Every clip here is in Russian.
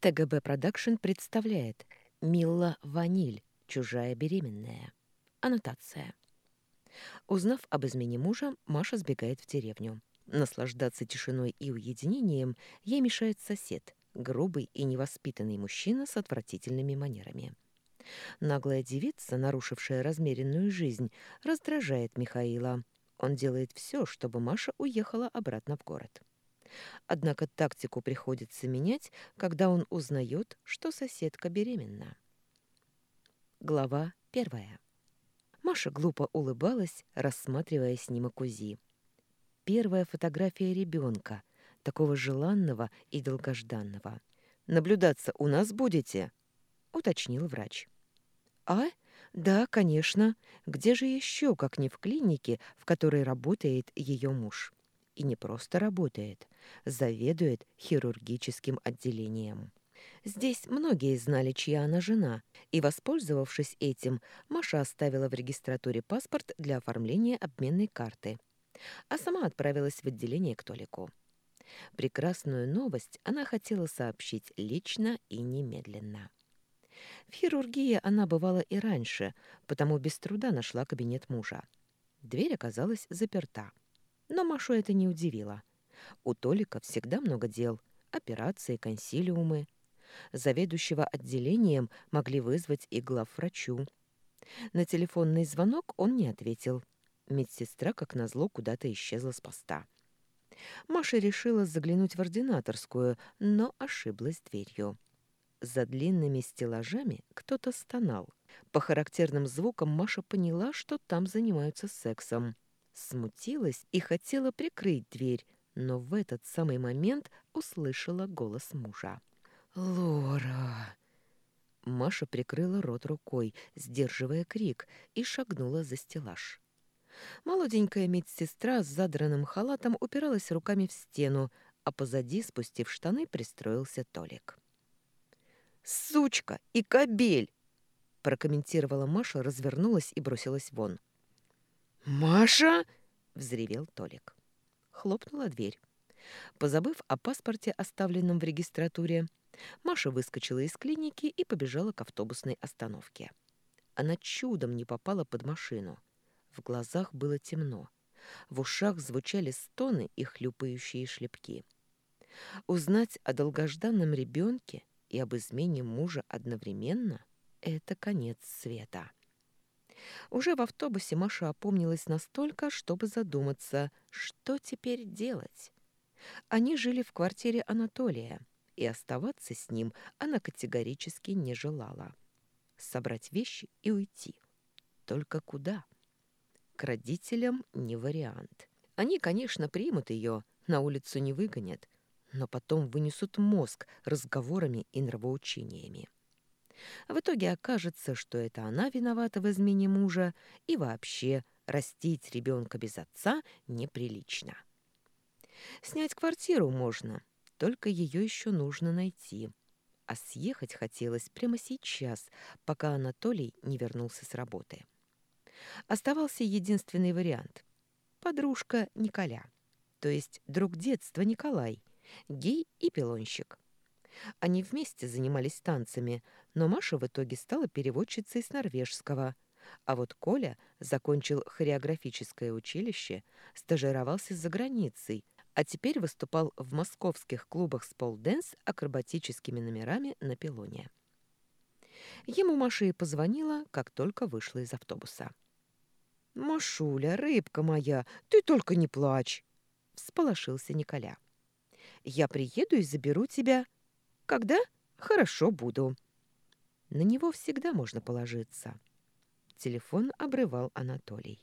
ТГБ Продакшн представляет Милла Ваниль, чужая беременная. Аннотация. Узнав об измене мужа, Маша сбегает в деревню. Наслаждаться тишиной и уединением ей мешает сосед, грубый и невоспитанный мужчина с отвратительными манерами. Наглая девица, нарушившая размеренную жизнь, раздражает Михаила. Он делает все, чтобы Маша уехала обратно в город. Однако тактику приходится менять, когда он узнает, что соседка беременна. Глава первая. Маша глупо улыбалась, рассматривая снимок УЗИ. Первая фотография ребенка, такого желанного и долгожданного. «Наблюдаться у нас будете?» — уточнил врач. «А? Да, конечно. Где же еще, как не в клинике, в которой работает ее муж?» И не просто работает, заведует хирургическим отделением. Здесь многие знали, чья она жена, и, воспользовавшись этим, Маша оставила в регистратуре паспорт для оформления обменной карты, а сама отправилась в отделение к Толику. Прекрасную новость она хотела сообщить лично и немедленно. В хирургии она бывала и раньше, потому без труда нашла кабинет мужа. Дверь оказалась заперта. Но Машу это не удивило. У Толика всегда много дел. Операции, консилиумы. Заведующего отделением могли вызвать и главврачу. На телефонный звонок он не ответил. Медсестра, как назло, куда-то исчезла с поста. Маша решила заглянуть в ординаторскую, но ошиблась дверью. За длинными стеллажами кто-то стонал. По характерным звукам Маша поняла, что там занимаются сексом. Смутилась и хотела прикрыть дверь, но в этот самый момент услышала голос мужа. «Лора!» Маша прикрыла рот рукой, сдерживая крик, и шагнула за стеллаж. Молоденькая медсестра с задранным халатом упиралась руками в стену, а позади, спустив штаны, пристроился Толик. «Сучка и кобель!» прокомментировала Маша, развернулась и бросилась вон. «Маша!» — взревел Толик. Хлопнула дверь. Позабыв о паспорте, оставленном в регистратуре, Маша выскочила из клиники и побежала к автобусной остановке. Она чудом не попала под машину. В глазах было темно. В ушах звучали стоны и хлюпающие шлепки. Узнать о долгожданном ребенке и об измене мужа одновременно — это конец света. Уже в автобусе Маша опомнилась настолько, чтобы задуматься, что теперь делать. Они жили в квартире Анатолия, и оставаться с ним она категорически не желала. Собрать вещи и уйти. Только куда? К родителям не вариант. Они, конечно, примут ее, на улицу не выгонят, но потом вынесут мозг разговорами и нравоучениями. В итоге окажется, что это она виновата в измене мужа, и вообще растить ребенка без отца неприлично. Снять квартиру можно, только ее еще нужно найти. А съехать хотелось прямо сейчас, пока Анатолий не вернулся с работы. Оставался единственный вариант. Подружка Николя, то есть друг детства Николай, гей и пилонщик. Они вместе занимались танцами, но Маша в итоге стала переводчицей с норвежского. А вот Коля закончил хореографическое училище, стажировался за границей, а теперь выступал в московских клубах с полденс акробатическими номерами на пилоне. Ему Маша и позвонила, как только вышла из автобуса. «Машуля, рыбка моя, ты только не плачь!» — всполошился Николя. «Я приеду и заберу тебя. Когда? Хорошо буду». На него всегда можно положиться. Телефон обрывал Анатолий.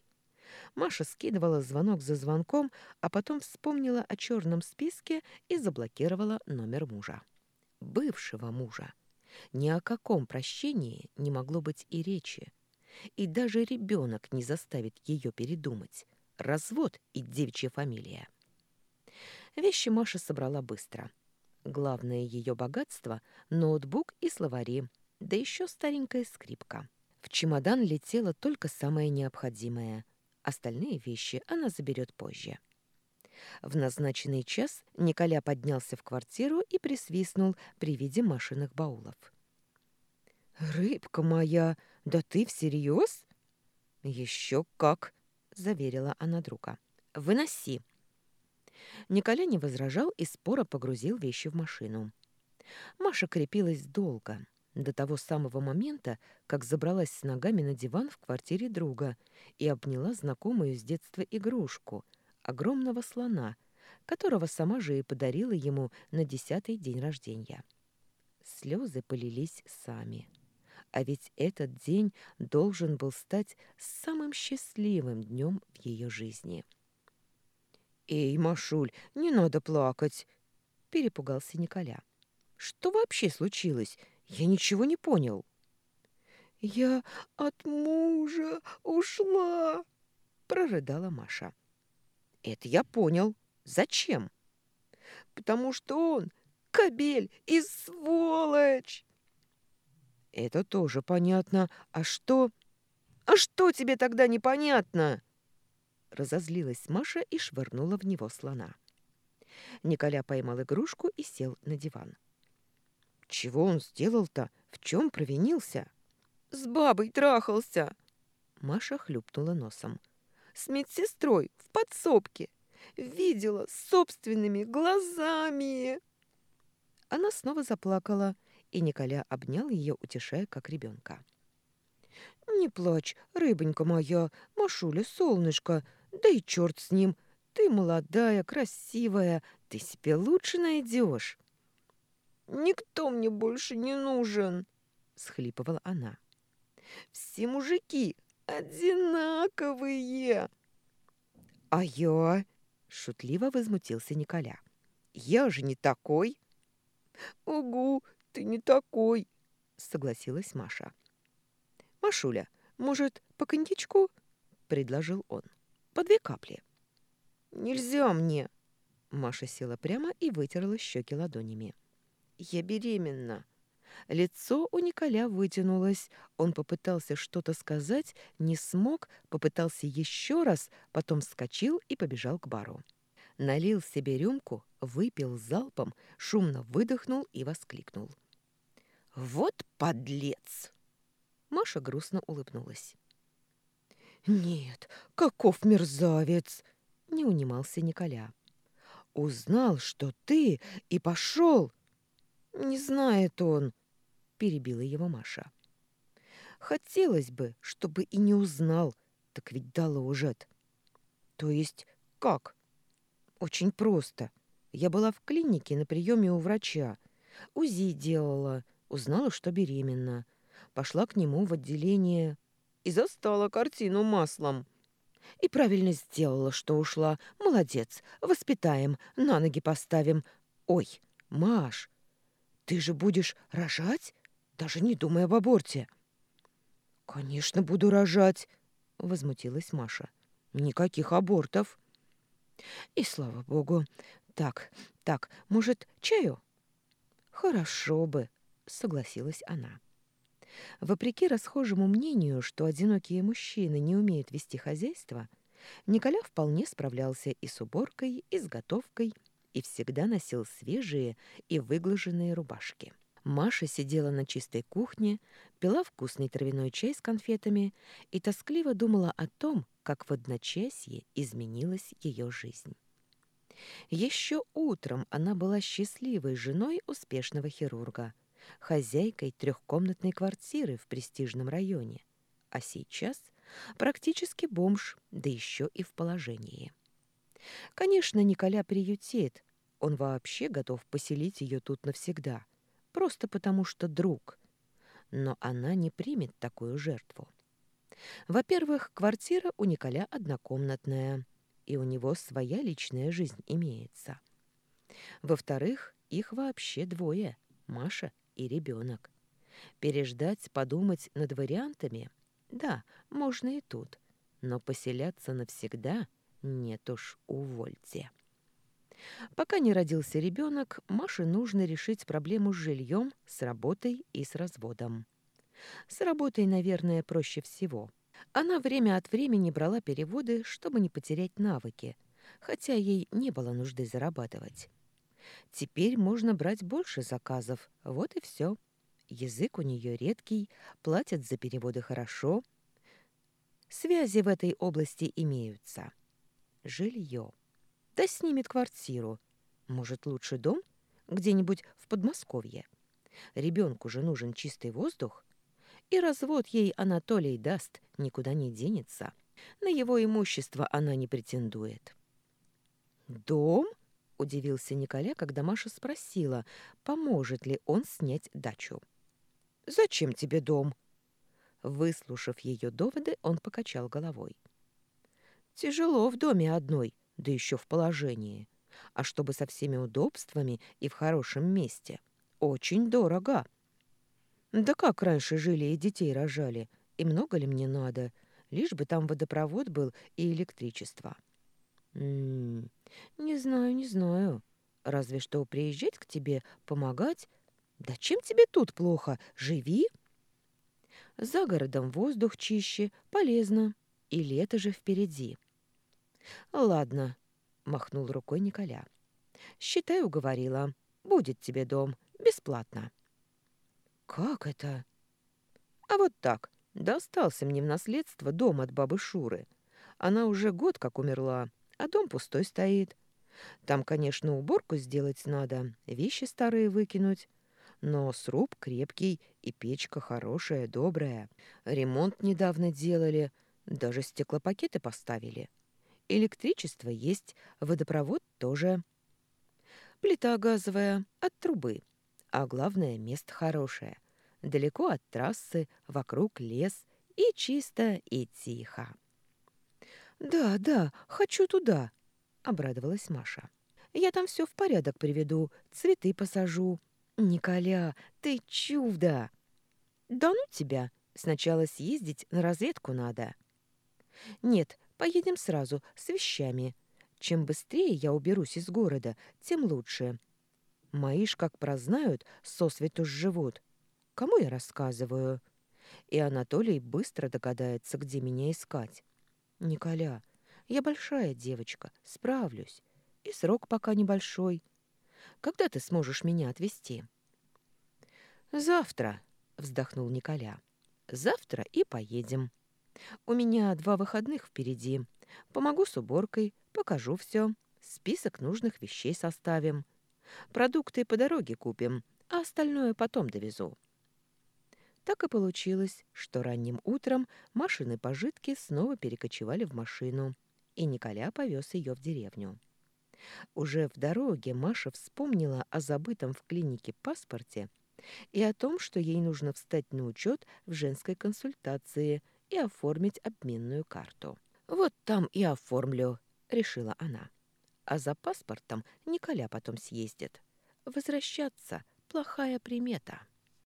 Маша скидывала звонок за звонком, а потом вспомнила о черном списке и заблокировала номер мужа. Бывшего мужа. Ни о каком прощении не могло быть и речи. И даже ребенок не заставит ее передумать. Развод и девичья фамилия. Вещи Маша собрала быстро. Главное ее богатство — ноутбук и словари, да еще старенькая скрипка. В чемодан летело только самое необходимое. Остальные вещи она заберет позже. В назначенный час Николя поднялся в квартиру и присвистнул при виде Машиных баулов. «Рыбка моя, да ты всерьез?» «Еще как!» — заверила она друга. «Выноси!» Николя не возражал и споро погрузил вещи в машину. Маша крепилась долго, до того самого момента, как забралась с ногами на диван в квартире друга и обняла знакомую с детства игрушку, огромного слона, которого сама же и подарила ему на десятый день рождения. Слезы полились сами. А ведь этот день должен был стать самым счастливым днем в ее жизни. «Эй, Машуль, не надо плакать!» — перепугался Николя. «Что вообще случилось? Я ничего не понял». «Я от мужа ушла!» — прорыдала Маша. Это я понял. Зачем? Потому что он кобель и сволочь. Это тоже понятно. А что... А что тебе тогда непонятно? Разозлилась Маша и швырнула в него слона. Николя поймал игрушку и сел на диван. Чего он сделал-то? В чем провинился? С бабой трахался. Маша хлюпнула носом с медсестрой в подсобке. Видела собственными глазами. Она снова заплакала, и Николя обнял ее, утешая, как ребенка. «Не плачь, рыбонька моя, Машуля, солнышко, да и черт с ним. Ты молодая, красивая, ты себе лучше найдешь». «Никто мне больше не нужен», — схлипывала она. «Все мужики одинаковые. А я... Шутливо возмутился Николя. Я же не такой. Угу, ты не такой, согласилась Маша. Машуля, может, по коньячку? предложил он. По две капли. Нельзя мне. Маша села прямо и вытерла щеки ладонями. Я беременна. Лицо у Николя вытянулось. Он попытался что-то сказать, не смог, попытался еще раз, потом вскочил и побежал к бару. Налил себе рюмку, выпил залпом, шумно выдохнул и воскликнул. «Вот подлец!» Маша грустно улыбнулась. «Нет, каков мерзавец!» — не унимался Николя. «Узнал, что ты, и пошел!» «Не знает он!» — перебила его Маша. «Хотелось бы, чтобы и не узнал, так ведь доложат». «То есть как?» «Очень просто. Я была в клинике на приеме у врача. УЗИ делала, узнала, что беременна. Пошла к нему в отделение и застала картину маслом. И правильно сделала, что ушла. Молодец, воспитаем, на ноги поставим. Ой, Маш, ты же будешь рожать? даже не думая об аборте. «Конечно, буду рожать», — возмутилась Маша. «Никаких абортов». «И слава богу. Так, так, может, чаю?» «Хорошо бы», — согласилась она. Вопреки расхожему мнению, что одинокие мужчины не умеют вести хозяйство, Николя вполне справлялся и с уборкой, и с готовкой, и всегда носил свежие и выглаженные рубашки. Маша сидела на чистой кухне, пила вкусный травяной чай с конфетами и тоскливо думала о том, как в одночасье изменилась ее жизнь. Еще утром она была счастливой женой успешного хирурга, хозяйкой трехкомнатной квартиры в престижном районе, а сейчас практически бомж, да еще и в положении. Конечно, Николя приютит, он вообще готов поселить ее тут навсегда – просто потому что друг. Но она не примет такую жертву. Во-первых, квартира у Николя однокомнатная, и у него своя личная жизнь имеется. Во-вторых, их вообще двое — Маша и ребенок. Переждать, подумать над вариантами — да, можно и тут, но поселяться навсегда — нет уж, увольте. Пока не родился ребенок, Маше нужно решить проблему с жильем, с работой и с разводом. С работой, наверное, проще всего. Она время от времени брала переводы, чтобы не потерять навыки, хотя ей не было нужды зарабатывать. Теперь можно брать больше заказов, вот и все. Язык у нее редкий, платят за переводы хорошо. Связи в этой области имеются. Жилье. Да снимет квартиру. Может, лучше дом? Где-нибудь в Подмосковье. Ребенку же нужен чистый воздух. И развод ей Анатолий даст, никуда не денется. На его имущество она не претендует. «Дом?» — удивился Николя, когда Маша спросила, поможет ли он снять дачу. «Зачем тебе дом?» Выслушав ее доводы, он покачал головой. «Тяжело в доме одной, да еще в положении. А чтобы со всеми удобствами и в хорошем месте. Очень дорого». «Да как раньше жили и детей рожали? И много ли мне надо? Лишь бы там водопровод был и электричество». «М -м, «Не знаю, не знаю. Разве что приезжать к тебе, помогать, да чем тебе тут плохо? Живи. За городом воздух чище, полезно. И лето же впереди. Ладно, махнул рукой Николя. Считай, уговорила. Будет тебе дом. Бесплатно. Как это? А вот так. Достался мне в наследство дом от бабы Шуры. Она уже год как умерла, а дом пустой стоит. Там, конечно, уборку сделать надо, вещи старые выкинуть, но сруб крепкий и печка хорошая, добрая. Ремонт недавно делали, даже стеклопакеты поставили. Электричество есть, водопровод тоже. Плита газовая от трубы. А главное, место хорошее. Далеко от трассы, вокруг лес, и чисто, и тихо. «Да, да, хочу туда», — обрадовалась Маша. «Я там все в порядок приведу, цветы посажу, «Николя, ты чудо!» «Да ну тебя! Сначала съездить на разведку надо». «Нет, поедем сразу, с вещами. Чем быстрее я уберусь из города, тем лучше. Мои ж, как прознают, сосвету живут. Кому я рассказываю?» И Анатолий быстро догадается, где меня искать. «Николя, я большая девочка, справлюсь. И срок пока небольшой. Когда ты сможешь меня отвезти?» «Завтра», — вздохнул Николя. «Завтра и поедем. У меня два выходных впереди. Помогу с уборкой, покажу все. Список нужных вещей составим. Продукты по дороге купим, а остальное потом довезу». Так и получилось, что ранним утром машины пожитки снова перекочевали в машину, и Николя повез ее в деревню. Уже в дороге Маша вспомнила о забытом в клинике паспорте и о том, что ей нужно встать на учет в женской консультации и оформить обменную карту. «Вот там и оформлю», — решила она. «А за паспортом Николя потом съездит. Возвращаться — плохая примета».